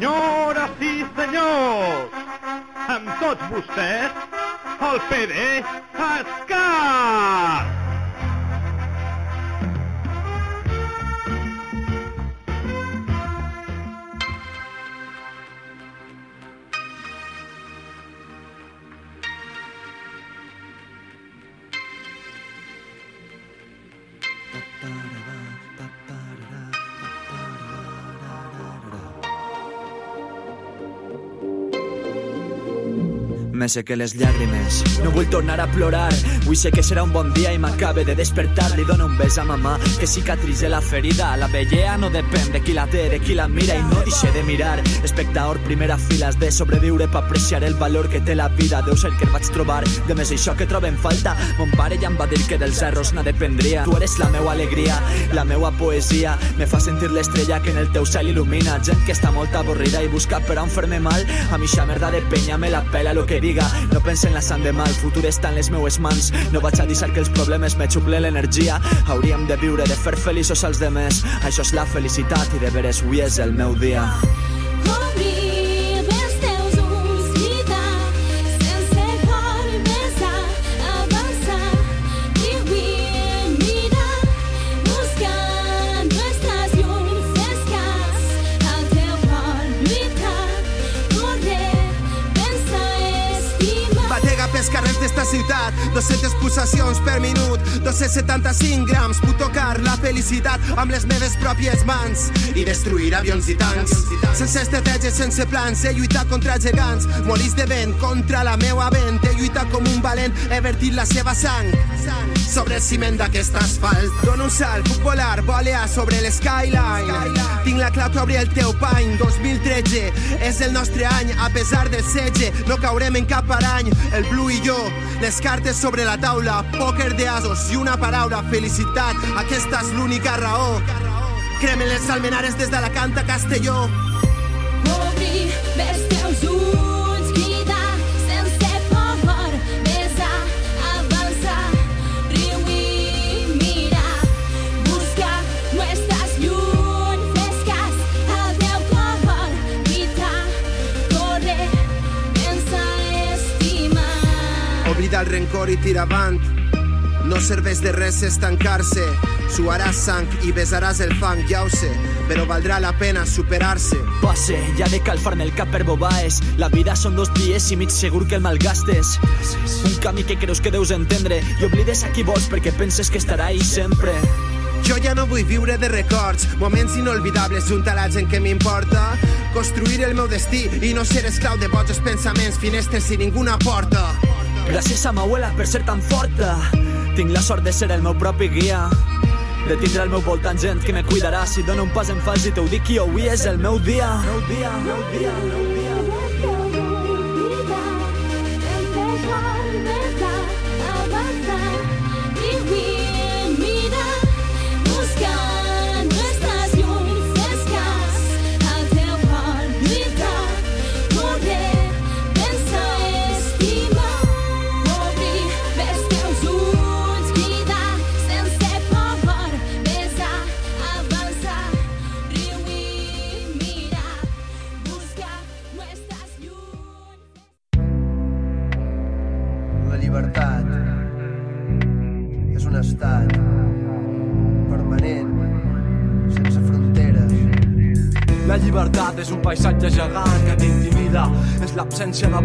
Senyores i senyors, amb tots vostès, el PD Escat! Me seque les llàgrimes. No vull tornar a plorar. Vull sé que serà un bon dia i m'acabe de despertar. Li dono un bes a mamà que cicatritze la ferida. La bellea no depèn de qui la té, de qui la mira i no deixe de mirar. Espectador, primera fila, has de sobreviure per apreciar el valor que té la vida. Deu ser que el vaig trobar. De més això que trobo en falta. Mon pare ja em va dir que dels errors n'ha dependria. Tu eres la meua alegria, la meua poesia. Me fa sentir l'estrella que en el teu cel il·lumina. Gent que està molt avorrida i busca per on fer-me mal. A mi xa merda de penya me la pela lo que diga. No pense en la sang demà, el futur està en les meues mans. No vaig a deixar que els problemes me xuple l'energia. Hauríem de viure, de fer feliços els demés. Això és la felicitat i de veres avui és el meu dia. D'esta ciutat 200 pulsacions per minut 275 grams. Puc tocar la felicitat amb les meves pròpies mans. I destruir avions i tancs. Sense estratègies, sense plans he lluitat contra gegants. Molins de vent contra la meua vent. He lluitat com un valent he vertit la seva sang sobre el ciment d'aquest asfalt. Dono un salt, puc volar, volear sobre l'skyline tinc la clau que obri el teu pany. 2013 és el nostre any a pesar del setge no caurem en cap parany. El Blue i jo les cartes sobre la taula pòquer d'asos i una paraula felicitat. Aquesta és l'única raó. Cremen les almenares des d'Alacant a Castelló. Obrir els oblida el rencor i tira avant no serveix de res estancar-se suaràs sang i besaràs el fang ja ho sé però valdrà la pena superar-se Passe, ja de calfar-me el cap per bobaes. La vida són dos dies i mig segur que el malgastes. Un camí que creus que deus entendre i oblides a qui vols perquè penses que estarà ahí sempre. Jo ja no vull viure de records, moments inolvidables junt a la gent que m'importa. Construir el meu destí i no ser esclau de bots pensaments, finestres i ninguna porta. Gràcies a ma abuela per ser tan forta. Tinc la sort de ser el meu propi guia. De tindre al meu voltant gent que me cuidarà si dono un pas en fals i t'ho dic i avui és el meu dia. Meu dia, meu dia, meu dia.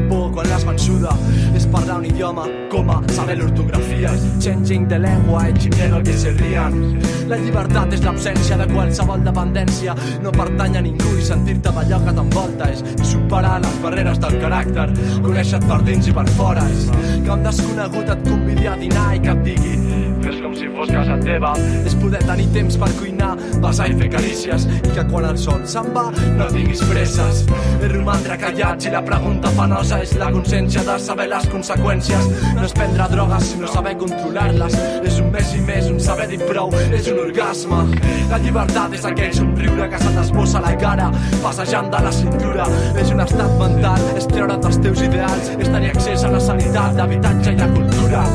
Por quan l'has vençuda. És parlar un idioma com a saber l'ortografia. Changing de lengua i chingero que se rien. La llibertat és l'absència de qualsevol dependència. No pertany a ningú i sentir-te d'allò que t'envolta. És superar les barreres del caràcter. Conèixer-te per dins i per fora. És que un desconegut et convidi a dinar i que et digui Fes com si fos casa teva. És poder tenir temps per cuinar, besar i fer carícies. I que quan el sol se'n va no tinguis presses. És romandre callats i la pregunta penosa és la consciència de saber les conseqüències. No és prendre drogues sinó saber controlar-les. És un més i més, un saber dir prou, és un orgasme. La llibertat és aquell somriure que se t'esbossa la cara, passejant de la cintura. És un estat mental, és treure't els teus ideals, és tenir accés a la sanitat, l'habitatge i la cultura.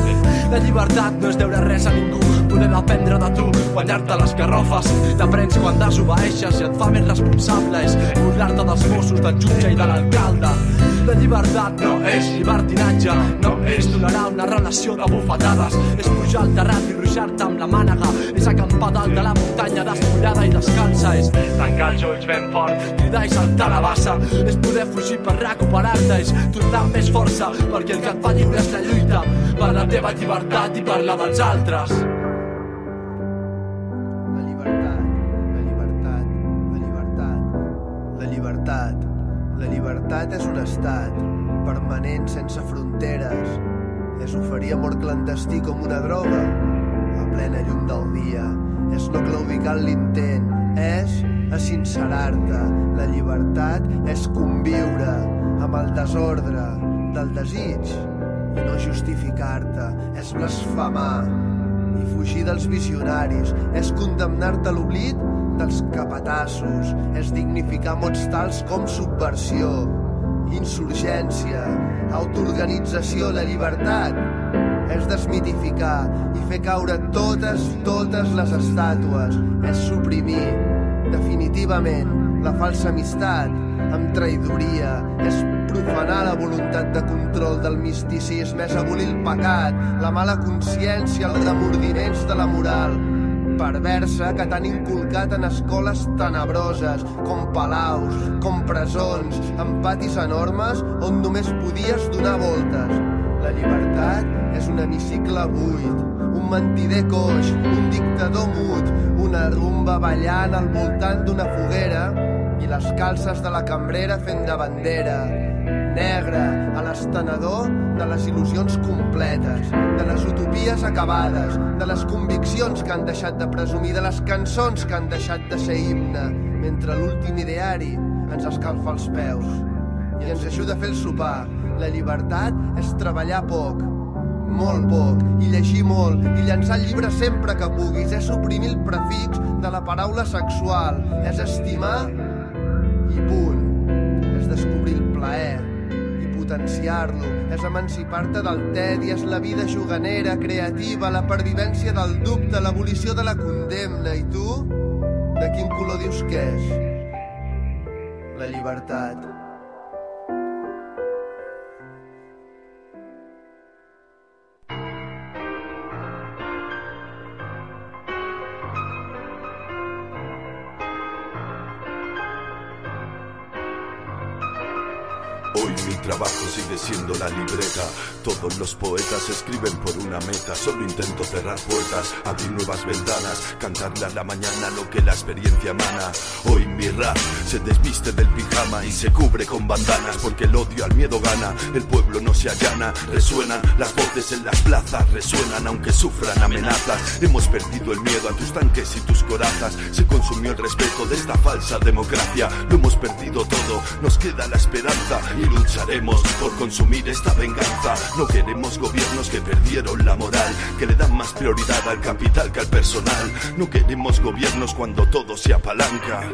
La llibertat no és deure res a ningú, poder dependre de tu, guanyar-te les garrofes. T'aprens quan desobeeixes i et fa més responsable. És burlar-te dels Mossos, del jutge i de l'alcalde. La llibertat no és llibertinatge, no és tolerar una relació de bufetades. És pujar al terrat i ruixar-te amb la mànega. És acampar dalt de la muntanya despullada i descalça. És tancar els ulls ben fort, cridar i saltar la bassa. És poder fugir per recuperar-te. És tornar amb més força, perquè el que et fa lliure és la lluita per la teva llibertat i per la dels altres. La llibertat, la llibertat, la llibertat, la llibertat. La llibertat és un estat permanent sense fronteres. És oferir amor clandestí com una droga a plena llum del dia. És no claudicar en l'intent, és asincerar-te. La llibertat és conviure amb el desordre del desig i no justificar-te. És blasfemar i fugir dels visionaris. És condemnar-te a l'oblit dels capatassos, és dignificar mots tals com subversió, insurgència, autoorganització, la llibertat, és desmitificar i fer caure totes, totes les estàtues, és suprimir definitivament la falsa amistat amb traïdoria, és profanar la voluntat de control del misticisme, és abolir el pecat, la mala consciència, els remordiments de la moral, perversa que t'han inculcat en escoles tenebroses, com palaus, com presons, amb patis enormes on només podies donar voltes. La llibertat és un hemicicle buit, un mentider coix, un dictador mut, una rumba ballant al voltant d'una foguera i les calces de la cambrera fent de bandera. Negre, a l'estenedor de les il·lusions completes, de les utopies acabades, de les conviccions que han deixat de presumir, de les cançons que han deixat de ser himne, mentre l'últim ideari ens escalfa els peus i ens ajuda a fer el sopar. La llibertat és treballar poc, molt poc, i llegir molt, i llançar el llibre sempre que puguis. És suprimir el prefix de la paraula sexual. És estimar i punt. És descobrir el plaer i potenciar-lo. És emancipar-te del tedi, és la vida juganera, creativa, la pervivència del dubte, l'abolició de la condemna. I tu? De quin color dius que és? La llibertat. Trabajo sigue siendo la libreta. Todos los poetas escriben por una meta. Solo intento cerrar puertas, abrir nuevas ventanas, cantarle a la mañana lo que la experiencia emana. Hoy mi rap se desviste del pijama y se cubre con bandanas porque el odio al miedo gana. El pueblo no se allana, resuenan las voces en las plazas, resuenan aunque sufran amenazas. Hemos perdido el miedo a tus tanques y tus corazas. Se consumió el respeto de esta falsa democracia. Lo hemos perdido todo, nos queda la esperanza y lucharemos por consumir esta venganza. No queremos gobiernos que perdieron la moral, que le dan más prioridad al capital que al personal. No queremos gobiernos cuando todo se apalanca.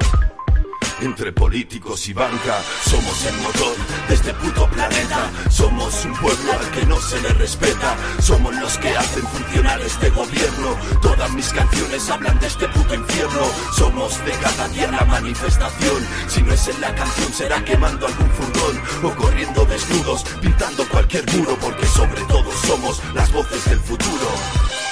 Entre políticos y banca somos el motor de este puto planeta. Somos un pueblo al que no se le respeta. Somos los que hacen funcionar este gobierno. Todas mis canciones hablan de este puto infierno. Somos de cada día la manifestación. Si no es en la canción será quemando algún furgón o corriendo desnudos, pintando cualquier muro porque sobre todo somos las voces del futuro.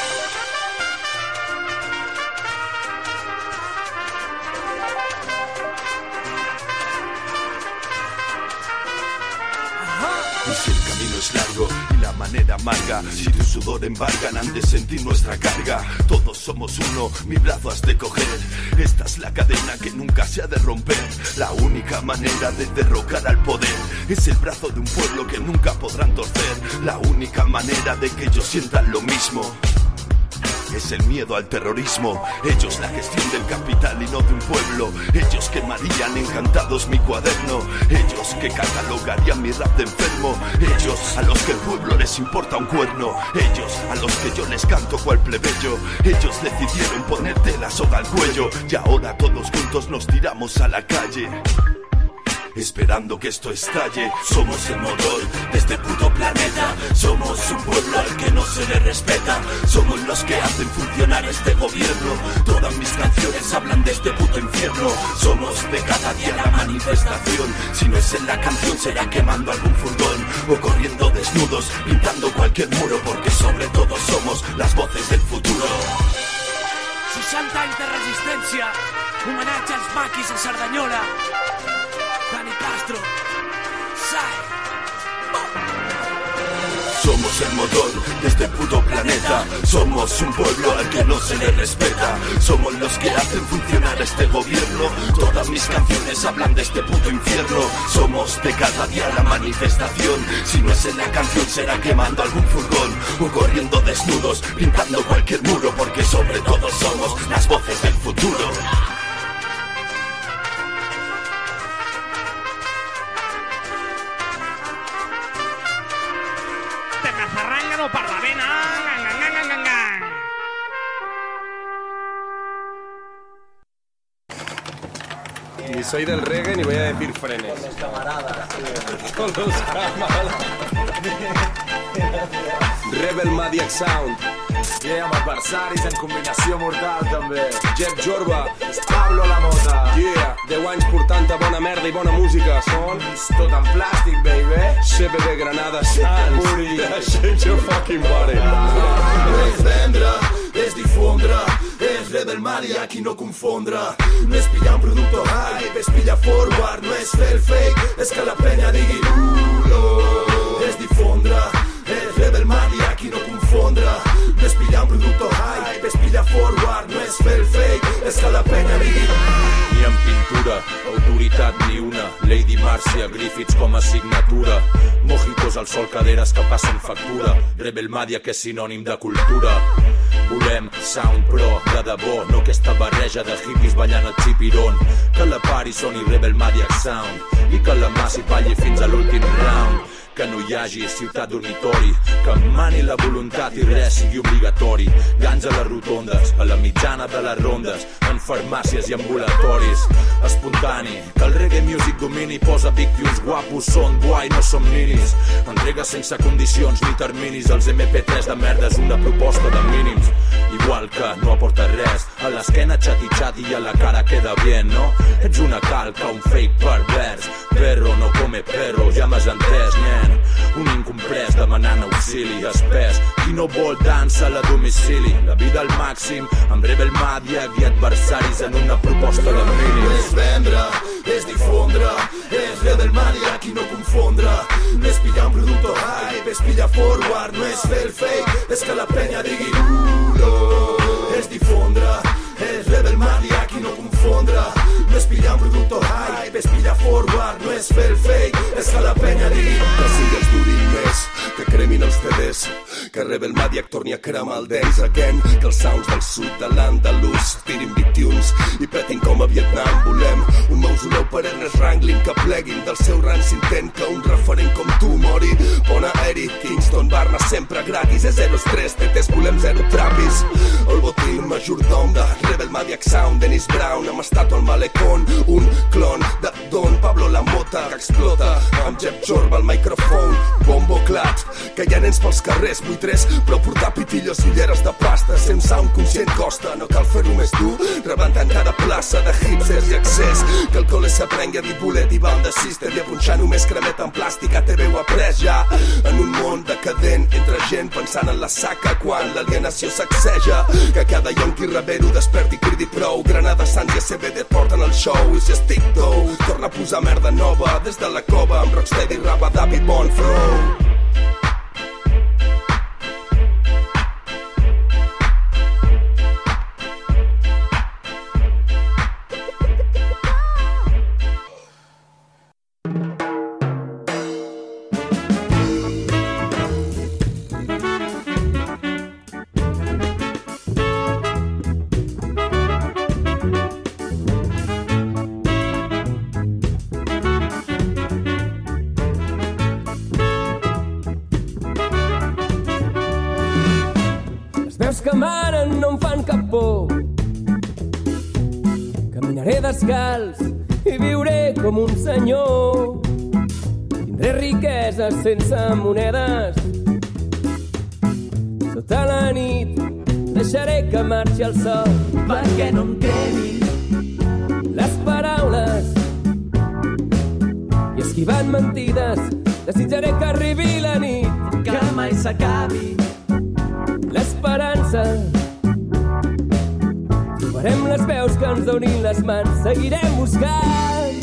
Y la manera amarga, si tu sudor embargan han de sentir nuestra carga. Todos somos uno, mi brazo has de coger. Esta es la cadena que nunca se ha de romper. La única manera de derrocar al poder es el brazo de un pueblo que nunca podrán torcer. La única manera de que ellos sientan lo mismo es el miedo al terrorismo. Ellos la gestión del capital y no de un pueblo. Ellos quemarían encantados mi cuaderno. Ellos que catalogarían mi rap de enfermo. Ellos a los que el pueblo les importa un cuerno. Ellos a los que yo les canto cual plebeyo. Ellos decidieron ponerte la soga al cuello. Y ahora todos juntos nos tiramos a la calle esperando que esto estalle. Somos el motor de este puto planeta. Somos un pueblo al que no se le respeta. Los que hacen funcionar este gobierno. Todas mis canciones hablan de este puto infierno. Somos de cada día la manifestación. Si no es en la canción, será quemando algún furgón o corriendo desnudos, pintando cualquier muro, porque sobre todo somos las voces del futuro. 60 anys de maquis a Cerdanyola. Somos el motor de este puto planeta. Somos un pueblo al que no se le respeta. Somos los que hacen funcionar este gobierno. Todas mis canciones hablan de este puto infierno. Somos de cada día la manifestación. Si no es en la canción, será quemando algún furgón o corriendo desnudos, pintando cualquier muro, porque sobre todo somos las voces del futuro. Soy del reggae ni voy a decir frenes. Con los camaradas. Con los camaradas. Rebel Madiac Sound. Yeah, amb adversaris en combinació mortal, també. Jeb Jorba, Pablo La Mota. Yeah, 10 anys portant bona merda i bona música. Són Tot en plàstic, baby. CBD Granada Sans. Puri. Shake your fucking body. No és vendre, és difondre, és rebel mania, qui no confondre. No és pillar un producte hype, és pillar forward, no és fer fake, és que la penya digui culo. És difondre, és rebel mania, qui no confondre. No és pillar un producte hype, és pillar forward, no és fer fake, és que la penya digui Ni en pintura, autoritat ni una. Lady Marcia, Griffiths com a signatura. Mojitos al sol, caderes que passen factura. Rebel Madia, que és sinònim de cultura. Volem sound pro de debò, no aquesta barreja de hippies ballant el xipiron. Que la pari soni Rebel Madia Sound i que la massi balli fins a l'últim round. Que no hi hagi ciutat dormitori, que mani la voluntat i res sigui obligatori. Gans a les rotondes, a la mitjana de les rondes, en farmàcies i ambulatoris. Espontani, que el reggae music domini, posa big tunes guapos, són guai, no som ninis. Entrega sense condicions ni terminis, els MP3 de merda és una proposta de mínims. Igual que no aporta res, a l'esquena xati xati i a la cara queda bien, no? Ets una calca, un fake pervers, perro no come perro, ja m'has entès, nen. Un incomprès demanant auxili espès, qui no vol dansa a la domicili. La vida al màxim, amb Rebel Madiac i adversaris en una proposta de mínims. és vendre, és difondre, és rebel mania, qui no confondre. No és pillar un producte hype, és pillar forward, no és fer el fake, és que la penya digui culo. És difondre, és rebel mania, qui no confondre. No és pillar un producte hype, és pillar forward, no és fer el fake, és que la penya digui que sigui els durin més, que cremin els CDs, que Rebel Madiac torni a cremar el dance again, que els sounds del sud de l'Andalús tirin big tunes i petin com a Vietnam. Volem un mausoleu per Ernest Wrangling que pleguin del seu ranci intent que un referent com tu mori. Bona Eri, Kingston, Barna sempre gratis, és 0 estrès, tetes volem zero trapis. El botín majordom de Rebel Madiac Sound, Dennis Brown, amb estatua al malecón, un clon de Don Pablo La Mota que explota amb Jeb Jorba al micròfon, bombo clat, que hi ha nens pels carrers, vull tres, però portar pitillos i ulleres de pasta, ser un conscient costa, no cal fer-ho més dur, rebentant cada plaça de hipsters i accés, que el col·le s'aprengui a dir bolet i banda sister i a punxar només cremet en plàstic a TV ho après ja, en un món decadent entre gent pensant en la saca quan l'alienació sacseja, que cada yonqui rebero desperti i cridi prou, Granada, Sants i CBD et porten al show. I si estic tou, torna a posar merda nova des de la cova. Amb Rocksteady, Rabadab i Bon descalç i viuré com un senyor. Tindré riqueses sense monedes. deixaré que marxi el sol perquè no em cremi les paraules i esquivant mentides desitjaré que arribi la nit que mai s'acabi l'esperança trobarem les veus que ens donin les mans seguirem buscant.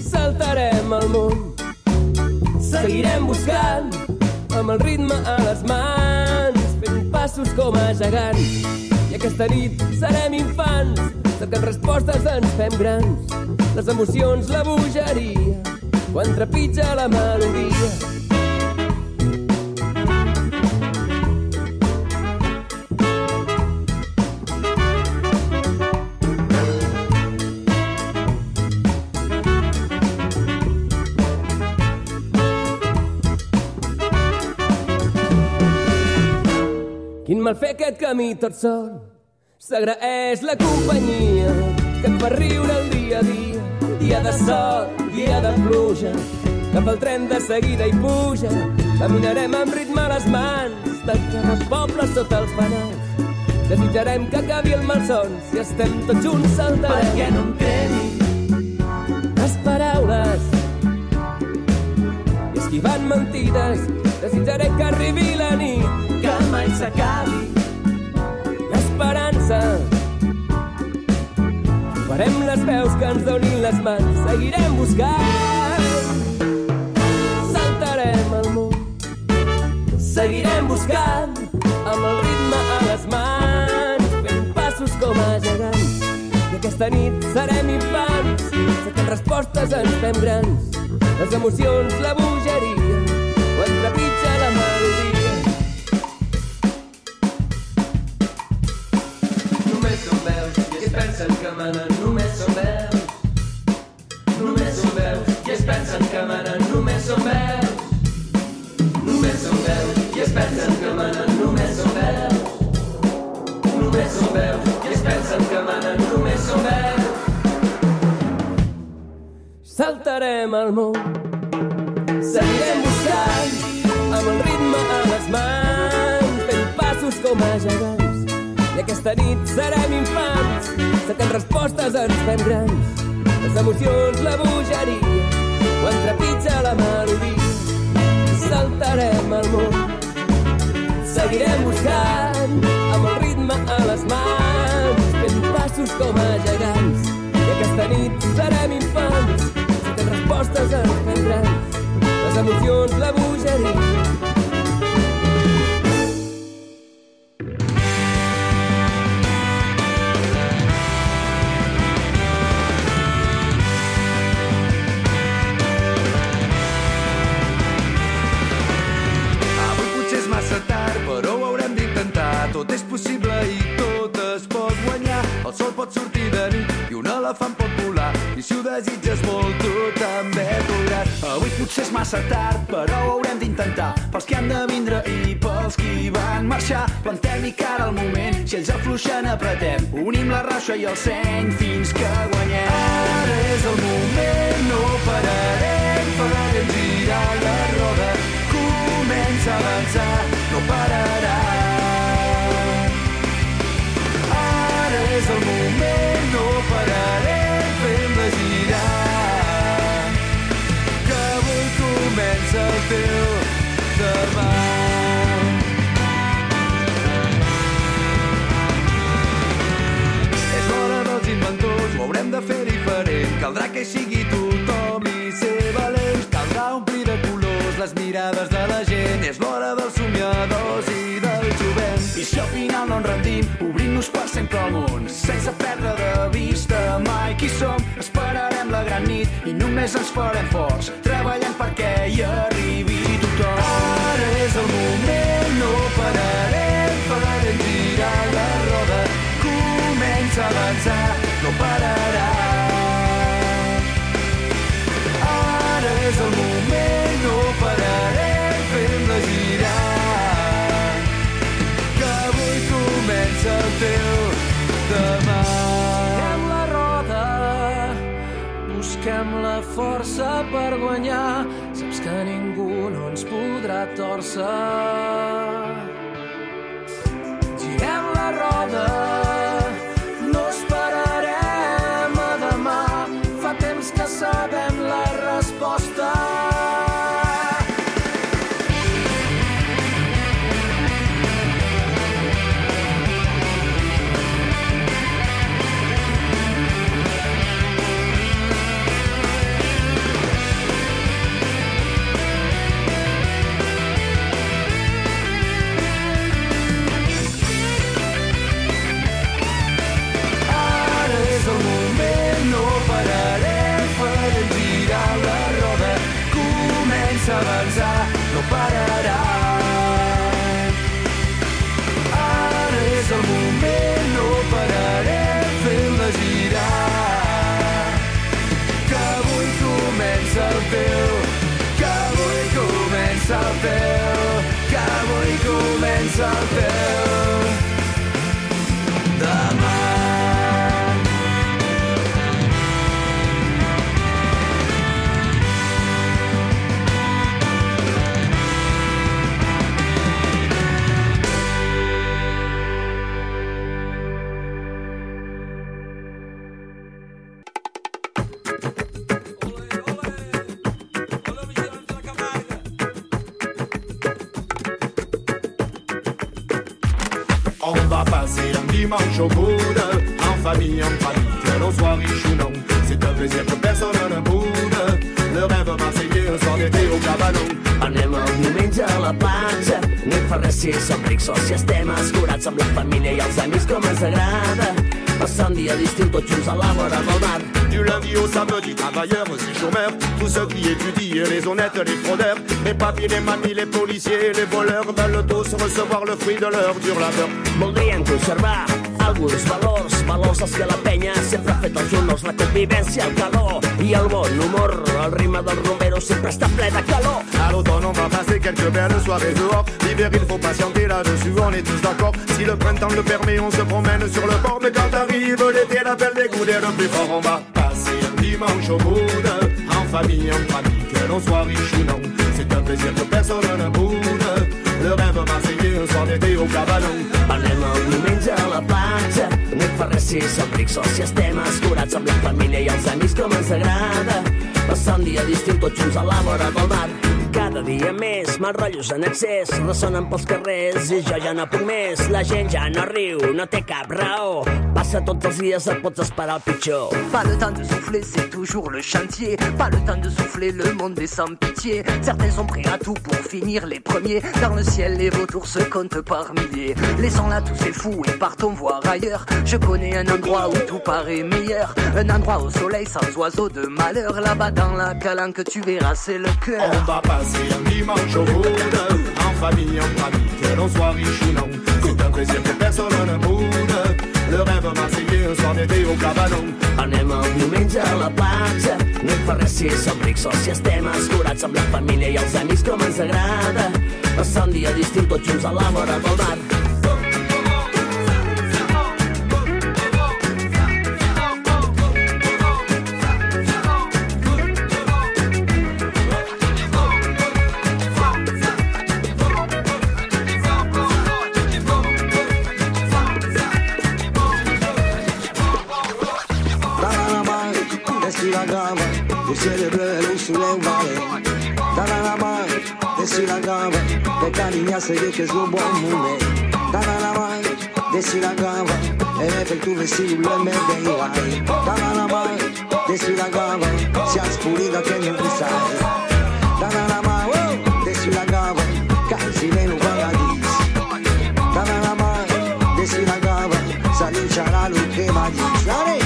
Saltarem el món seguirem buscant amb el ritme a les mans fent passos com a gegants. I aquesta nit serem infants cercant respostes ens fem grans. Les emocions la bogeria quan trepitja la melodia fer aquest camí tot sol. S'agraeix la companyia que et fa riure el dia a dia. Dia de sol, dia de pluja, cap al tren de seguida i puja. Caminarem amb ritme a les mans del carrer poble sota els fanals. Desitjarem que acabi el malson si estem tots junts saltarem. perquè no em cremi Les paraules i esquivant mentides desitjaré que arribi la nit que mai s'acabi farem les veus que ens donin les mans. Seguirem buscant. Saltarem el món. Seguirem buscant amb el ritme a les mans fent passos com a gegants. I aquesta nit serem infants cercant respostes ens fem grans. Les emocions, la bogeria quan trepitja la melodia. Només són veus Saltarem al món, seguirem buscant amb el ritme a les mans, fent passos com a gegants. I aquesta nit serem infants, cercant respostes ens fem grans. Les emocions, la bogeria, quan trepitja la melodia. Saltarem al món, seguirem buscant amb el ritme a les mans, fent passos com a gegants. I aquesta nit serem infants, respostes ens grans. Les emocions, la bogeria, si ho desitges molt, tu també podràs. Avui potser és massa tard, però ho haurem d'intentar. Pels que han de vindre i pels qui van marxar. Plantem-hi cara al moment, si ells afluixen apretem. Unim la raixa i el seny fins que guanyem. Ara és el moment, no pararem, farem girar la roda. Comença a avançar, no pararà. Ara és el moment, fer diferent. Caldrà que sigui tothom i ser valents. Caldrà omplir de colors les mirades de la gent. És l'hora dels somiadors i del jovent. I si al final no ens rendim, obrim-nos per sempre al món. Sense perdre de vista mai qui som. Esperarem la gran nit i només ens farem forts. Treballant perquè hi arribi tothom. Ara és el moment, no pararem. Farem girar la roda. Comença a avançar, no pararà. Ara és el moment, no pararem, fem-la girar. Que avui comença el teu demà. Busquem la roda, busquem la força per guanyar. Saps que ningú no ens podrà torçar. teu demà. No hi fa si som rics si estem escurats amb la família i els amics com ens agrada. Passar un dia d'estiu tots junts a la vora del mar. Du lundi au samedi, travailleurs et chômeurs, tous ceux qui étudient, les honnêtes, les fraudeurs, les papiers, les mamies, les policiers, les voleurs veulent tous recevoir le fruit de leur dur labeur. Voldrien conservar alguns la la bon humor. L'automne, on va passer quelques belles soirées dehors. L'hiver, il faut patienter là-dessus, on est tous d'accord. Si le printemps le permet, on se promène sur le port. Mais quand arrive l'été, l'appel des goûts le plus fort, on va passer un dimanche au coude, en famille, en famille, que l'on soit riche ou non. C'est un plaisir que personne ne boude. Le rêve marseillais, un soir d'été au cabanon. Anem el diumenge a la platja, no hi fa res si som rics o si estem escurats amb la família i els amics com ens agrada. Passar un dia d'estiu tots junts a la vora del mar. Cada dia més, mals rotllos en excés, ressonen pels carrers i jo ja no puc més. La gent ja no riu, no té cap raó. Passa tots els dies, et pots esperar el pitjor. Pas le temps de souffler, c'est toujours le chantier. Pas le temps de souffler, le monde est sans pitié. Certains sont prêts à tout pour finir les premiers. Dans le ciel, les vautours se comptent par milliers. Laissons-là tous ces fous et partons voir ailleurs. Je connais un endroit où tout paraît meilleur. Un endroit au soleil sans oiseaux de malheur. Là-bas dans la calanque, tu verras, c'est le cœur. On va passer un dimanche au coude, en famille, en famille, que l'on soit riche ou non. C'est un plaisir que personne ne boude. Le rêve marseillais, un soir d'été au cabanon. Anem el diumenge a la platja, no hi fa res si som rics o si estem escurats amb la família i els amics com ens agrada. Passar un dia d'estiu tots junts a la vora del mar. Le caligna se ve que es lo bon moment. Dans la mar, dessus la grave, e per tu vestibolo e me dei Dans la mar, dessus la grave, si ha spurito che non sai. Dans la mar, oh, dessus la grave, casi meno paradis. Dans la mar, dessus la grave, salucia la luce va di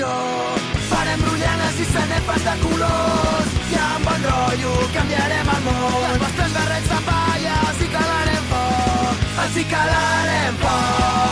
millor. Farem brollanes i sanefes de colors i amb bon rotllo canviarem el món. Els vostres barrets de palla els hi calarem foc, els hi calarem foc.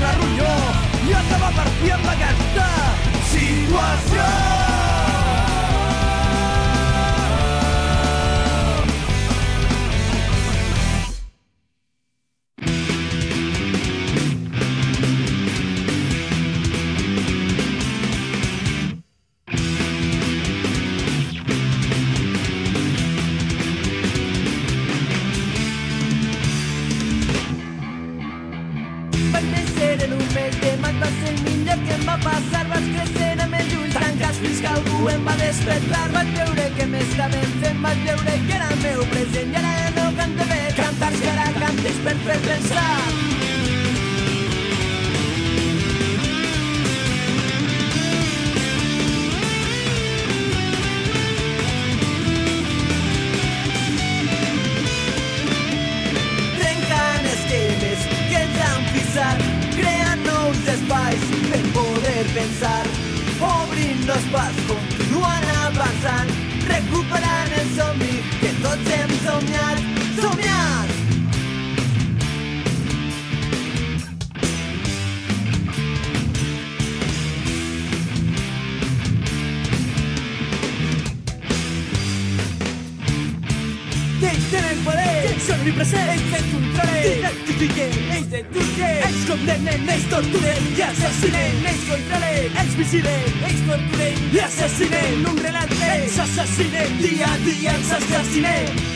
Carrulló i acabar per fi amb aquesta situació. vi present Ells ens controlen, t'identifiquen, ells t'enturquen Ells condemnen, ells torturen i assassinen Ells controlen, ells vigilen, ells torturen i assassinen Un relat, ells assassinen Dia a dia ens assassinem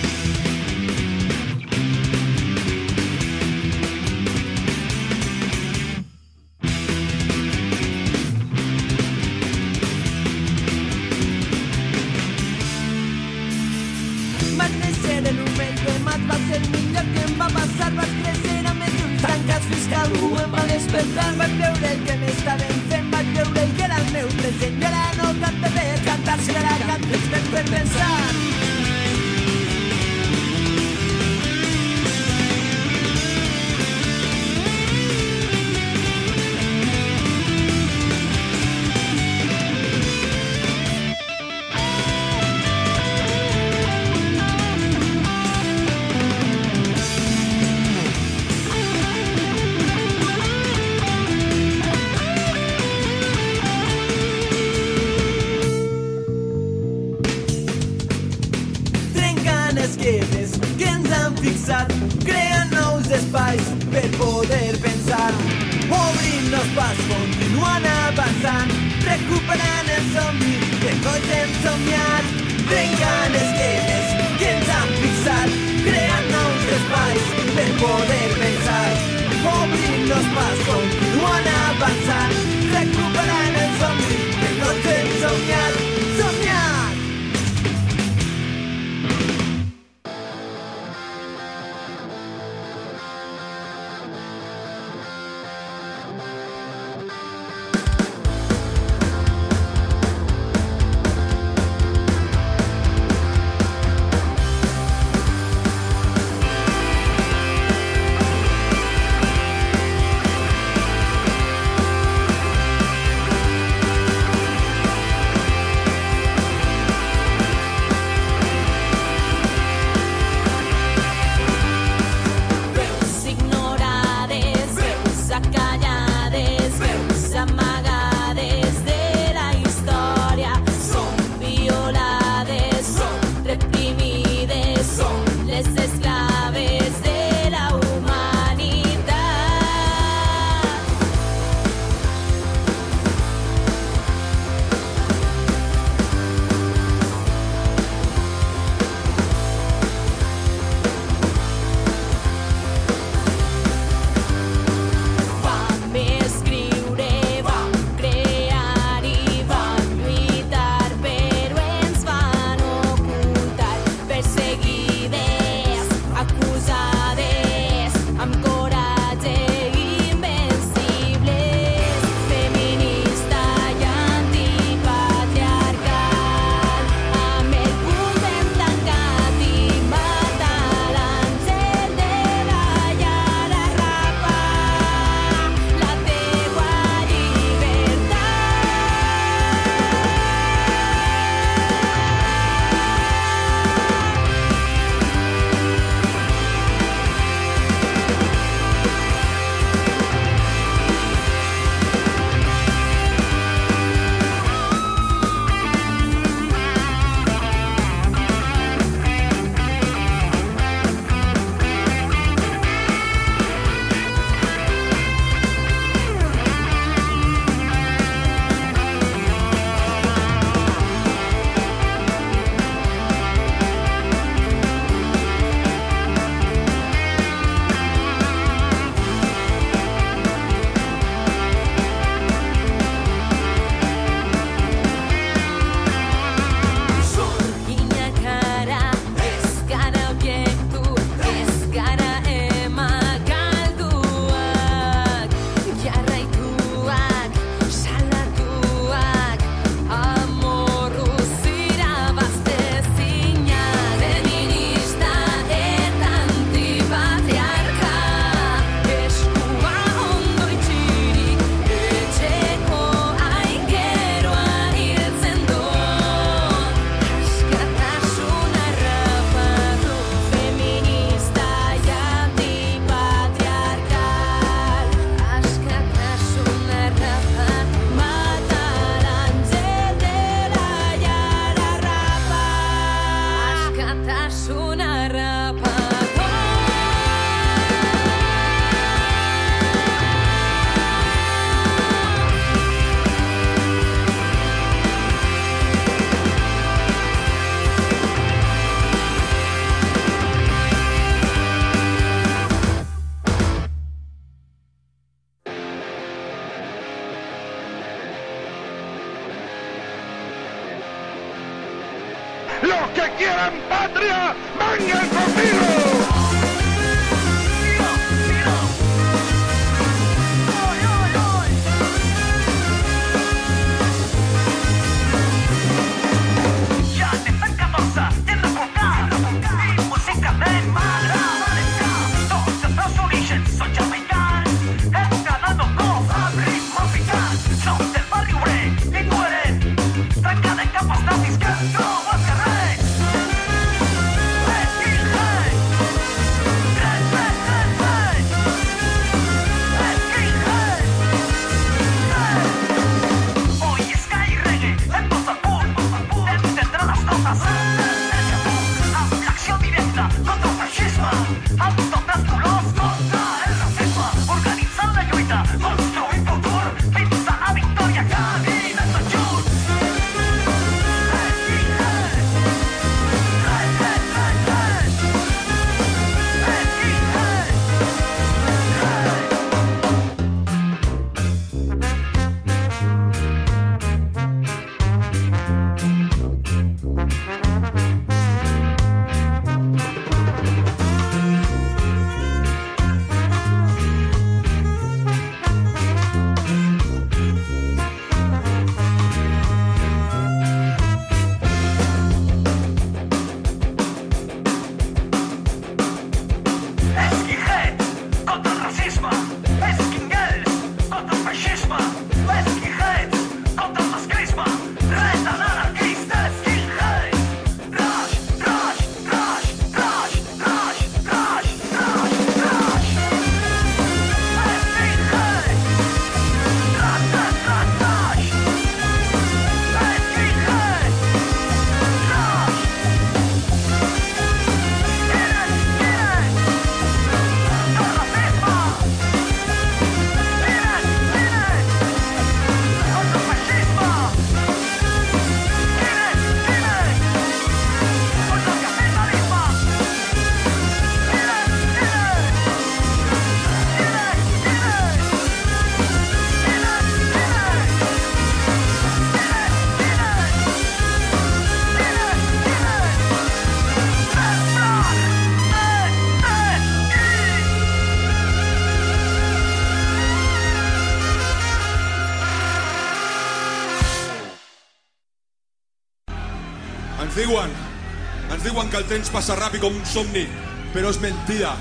ens diuen que el temps passa ràpid com un somni, però és mentida.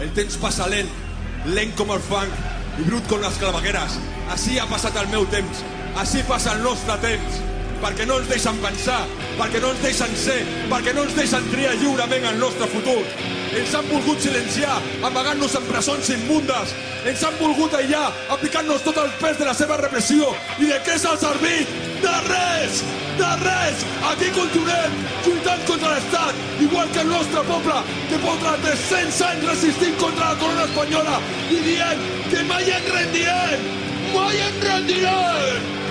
El temps passa lent, lent com el fang i brut com les clavegueres. Així ha passat el meu temps, així passa el nostre temps, perquè no ens deixen pensar, perquè no ens deixen ser, perquè no ens deixen triar lliurement el nostre futur. Ens han volgut silenciar, amagant-nos en presons immundes. Ens han volgut aïllar, aplicant-nos tot el pes de la seva repressió. I de què s'ha servit? De res! De res! Aquí continuem, lluitant contra l'Estat, igual que el nostre poble, que porta 300 anys resistint contra la corona espanyola i dient que mai ens rendirem! Mai rendirem!